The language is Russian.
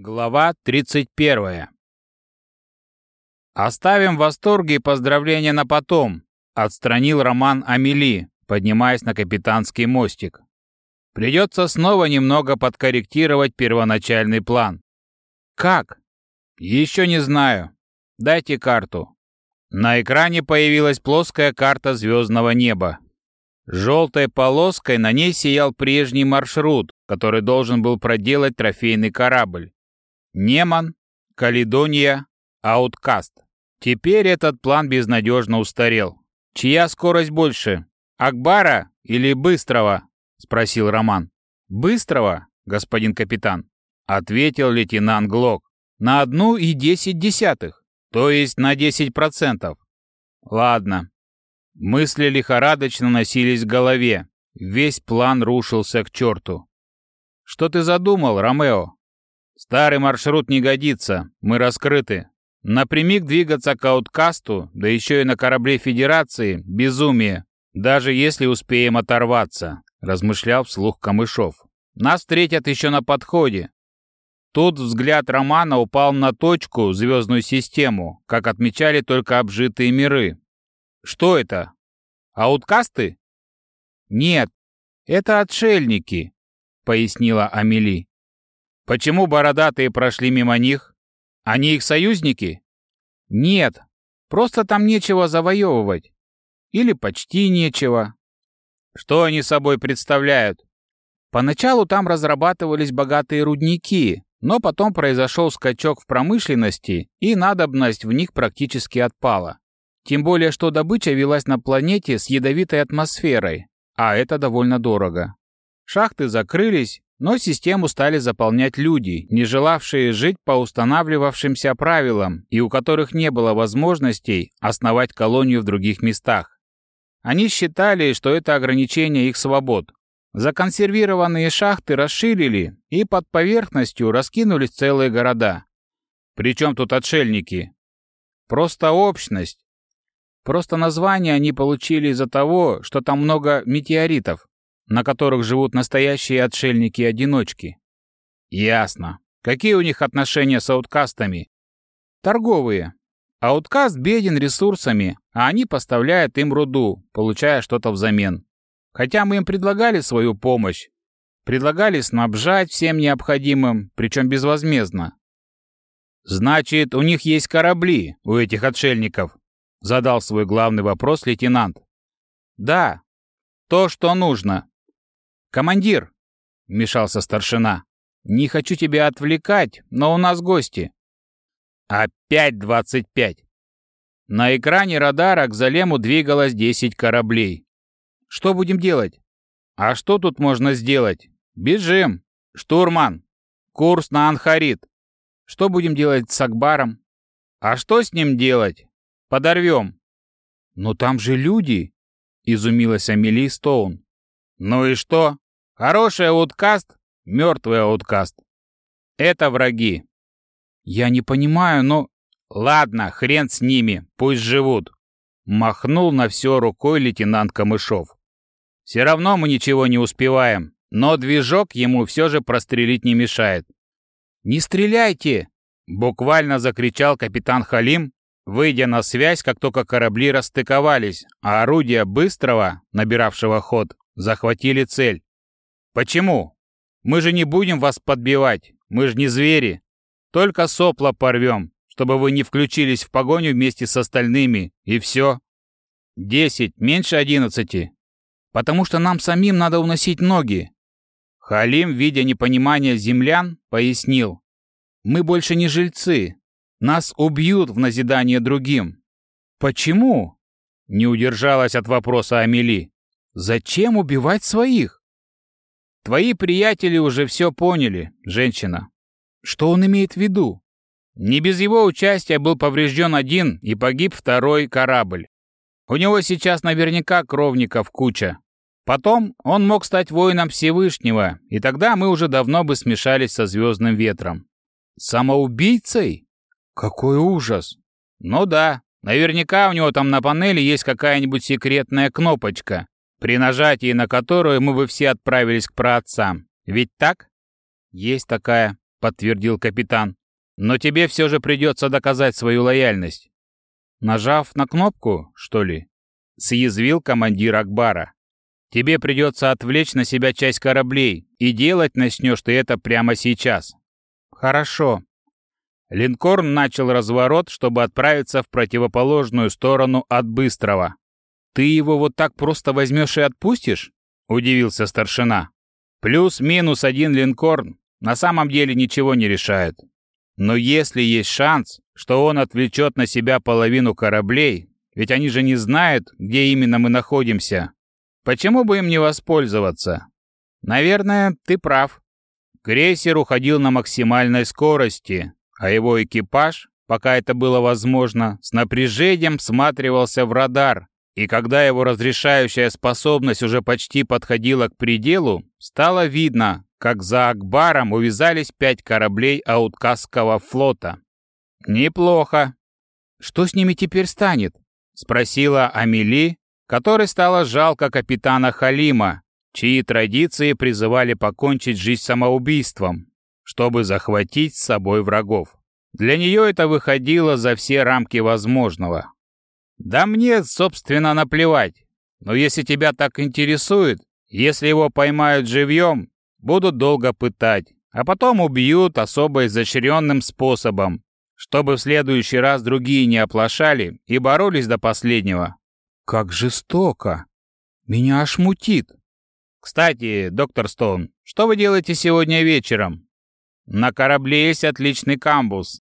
Глава 31. «Оставим восторги и поздравления на потом», — отстранил Роман Амели, поднимаясь на капитанский мостик. «Придется снова немного подкорректировать первоначальный план». «Как?» «Еще не знаю. Дайте карту». На экране появилась плоская карта звездного неба. Желтой полоской на ней сиял прежний маршрут, который должен был проделать трофейный корабль. Неман, Каледония, Ауткаст. Теперь этот план безнадежно устарел. Чья скорость больше, Акбара или Быстрого? Спросил Роман. Быстрого, господин капитан, ответил лейтенант Глок. На одну и десять десятых, то есть на десять процентов. Ладно. Мысли лихорадочно носились в голове. Весь план рушился к черту. Что ты задумал, Ромео? Старый маршрут не годится, мы раскрыты. Напрямик двигаться к ауткасту, да еще и на корабле Федерации, безумие, даже если успеем оторваться, размышлял вслух Камышов. Нас встретят еще на подходе. Тут взгляд Романа упал на точку, звездную систему, как отмечали только обжитые миры. Что это? Ауткасты? Нет, это отшельники, пояснила Амели. Почему бородатые прошли мимо них? Они их союзники? Нет, просто там нечего завоевывать. Или почти нечего. Что они собой представляют? Поначалу там разрабатывались богатые рудники, но потом произошел скачок в промышленности, и надобность в них практически отпала. Тем более, что добыча велась на планете с ядовитой атмосферой, а это довольно дорого. Шахты закрылись, но систему стали заполнять люди, не желавшие жить по устанавливавшимся правилам и у которых не было возможностей основать колонию в других местах. Они считали, что это ограничение их свобод. Законсервированные шахты расширили, и под поверхностью раскинулись целые города. Причем тут отшельники? Просто общность. Просто название они получили из-за того, что там много метеоритов на которых живут настоящие отшельники-одиночки. Ясно. Какие у них отношения с ауткастами? Торговые. Ауткаст беден ресурсами, а они поставляют им руду, получая что-то взамен. Хотя мы им предлагали свою помощь. Предлагали снабжать всем необходимым, причем безвозмездно. «Значит, у них есть корабли, у этих отшельников?» Задал свой главный вопрос лейтенант. «Да, то, что нужно. «Командир!» — вмешался старшина. «Не хочу тебя отвлекать, но у нас гости». «Опять двадцать пять!» На экране радара к Залему двигалось десять кораблей. «Что будем делать?» «А что тут можно сделать?» «Бежим! Штурман! Курс на Анхарит! Что будем делать с Акбаром?» «А что с ним делать? Подорвем!» «Но там же люди!» — изумилась Амели Стоун. Ну и что? Хороший ауткаст, мертвый ауткаст. Это враги. Я не понимаю, но... Ладно, хрен с ними, пусть живут. Махнул на все рукой лейтенант Камышов. Все равно мы ничего не успеваем, но движок ему все же прострелить не мешает. «Не стреляйте!» — буквально закричал капитан Халим, выйдя на связь, как только корабли расстыковались, а орудия быстрого, набиравшего ход, захватили цель. Почему? Мы же не будем вас подбивать, мы же не звери. Только сопла порвем, чтобы вы не включились в погоню вместе с остальными, и все. Десять, меньше одиннадцати. Потому что нам самим надо уносить ноги. Халим, видя непонимание землян, пояснил. Мы больше не жильцы. Нас убьют в назидание другим. Почему? Не удержалась от вопроса Амели. Зачем убивать своих? Твои приятели уже все поняли, женщина. Что он имеет в виду? Не без его участия был поврежден один и погиб второй корабль. У него сейчас наверняка кровников куча. Потом он мог стать воином Всевышнего, и тогда мы уже давно бы смешались со звездным ветром. Самоубийцей? Какой ужас! Ну да, наверняка у него там на панели есть какая-нибудь секретная кнопочка, при нажатии на которую мы бы все отправились к праотцам. Ведь так? Есть такая. подтвердил капитан. «Но тебе все же придется доказать свою лояльность». «Нажав на кнопку, что ли?» — съязвил командир Акбара. «Тебе придется отвлечь на себя часть кораблей, и делать начнешь ты это прямо сейчас». «Хорошо». Линкорн начал разворот, чтобы отправиться в противоположную сторону от Быстрого. «Ты его вот так просто возьмешь и отпустишь?» — удивился старшина. «Плюс-минус один линкорн на самом деле ничего не решает. Но если есть шанс, что он отвлечет на себя половину кораблей, ведь они же не знают, где именно мы находимся, почему бы им не воспользоваться? Наверное, ты прав. Крейсер уходил на максимальной скорости, а его экипаж, пока это было возможно, с напряжением всматривался в радар, и когда его разрешающая способность уже почти подходила к пределу, стало видно, как за Акбаром увязались пять кораблей Ауткасского флота. «Неплохо. Что с ними теперь станет?» — спросила Амели, которой стало жалко капитана Халима, чьи традиции призывали покончить жизнь самоубийством, чтобы захватить с собой врагов. Для нее это выходило за все рамки возможного. «Да мне, собственно, наплевать. Но если тебя так интересует, если его поймают живьем, будут долго пытать, а потом убьют особо изощренным способом, чтобы в следующий раз другие не оплошали и боролись до последнего». «Как жестоко! Меня аж мутит!» «Кстати, доктор Стоун, что вы делаете сегодня вечером?» «На корабле есть отличный камбус,